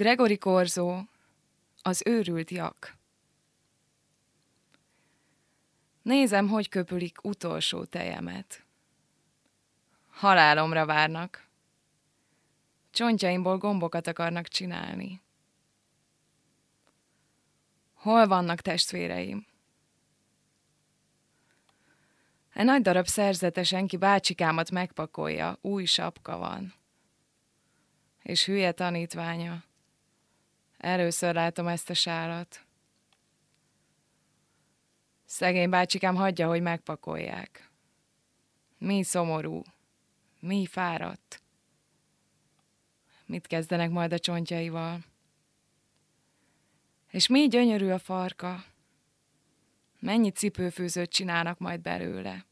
Gregory Korzó, az őrült jak. Nézem, hogy köpülik utolsó tejemet. Halálomra várnak. Csontjaimból gombokat akarnak csinálni. Hol vannak testvéreim? Egy nagy darab szerzetesen ki bácsikámat megpakolja, új sapka van. És hülye tanítványa. Először látom ezt a sálat. Szegény bácsikám hagyja, hogy megpakolják. Mi szomorú, mi fáradt. Mit kezdenek majd a csontjaival? És mi gyönyörű a farka. Mennyi cipőfűzőt csinálnak majd belőle.